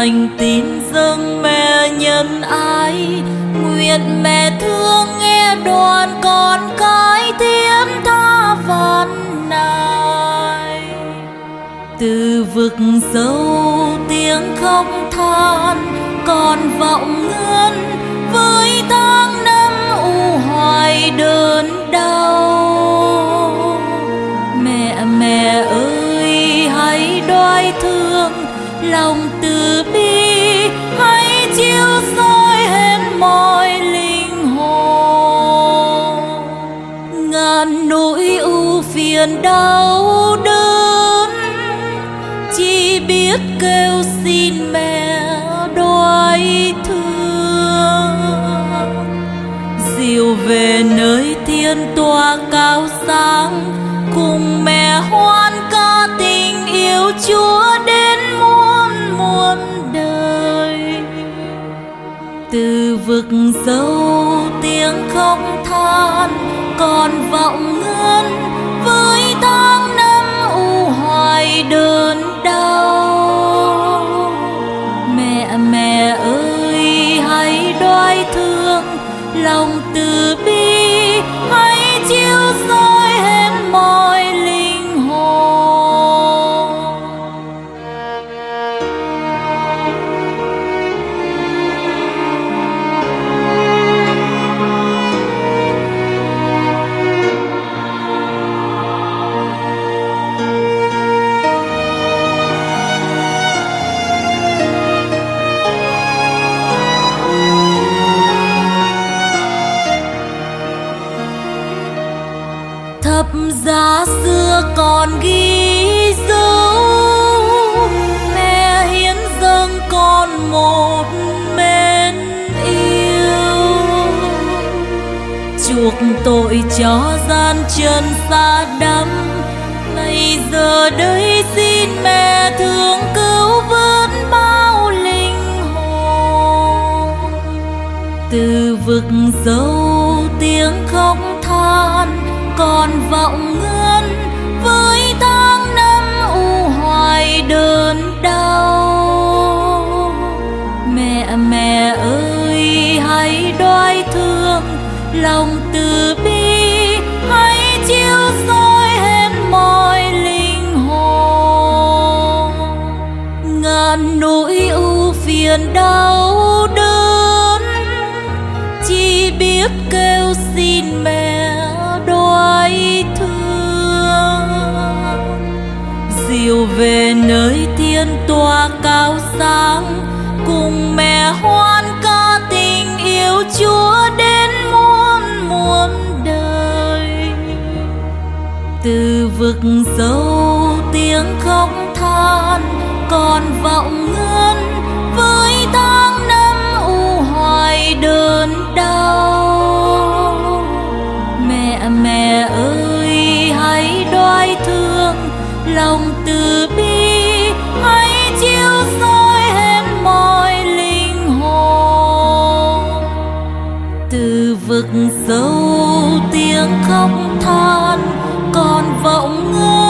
thành tín dâng mẹ nhân ái, nguyện mẹ thương nghe đoàn con cái tiếng tha văn này từ vực sâu tiếng khóc than, còn vọng ngân với tháng năm u hoài đớn đau. Lòng từ bi hãy chiếu soi hết mọi linh hồn. Ngàn nỗi ưu phiền đau đớn, chỉ biết kêu xin mẹ đoái thương. Dìu về nơi thiên tòa cao sáng cùng mẹ hoan từ tiếng khóc than còn vọng ngân với tháng năm u hoài đớn đau. Mẹ mẹ ơi, hãy đoái thương lòng từ bi thập giá xưa còn ghi dấu, mẹ hiến dâng con một mến yêu. Chuộc tội cho gian trần xa đắm, nay giờ đây xin mẹ thương cứu vớt bao linh hồn. Từ vực sâu tiếng khóc than còn vọng ngân với tháng năm u hoài đớn đau. Mẹ mẹ ơi, hãy đoái thương lòng từ bi, hãy chiếu soi hết mọi linh hồn. Ngàn nỗi ưu phiền đau đớn, chỉ biết kêu xin mẹ nơi thiên tòa cao sáng, cùng mẹ hoan ca tình yêu chúa đến muôn muôn đời. Từ vực sâu tiếng khóc than, còn vọng ngân vực sâu tiếng khóc than còn vọng ngơ.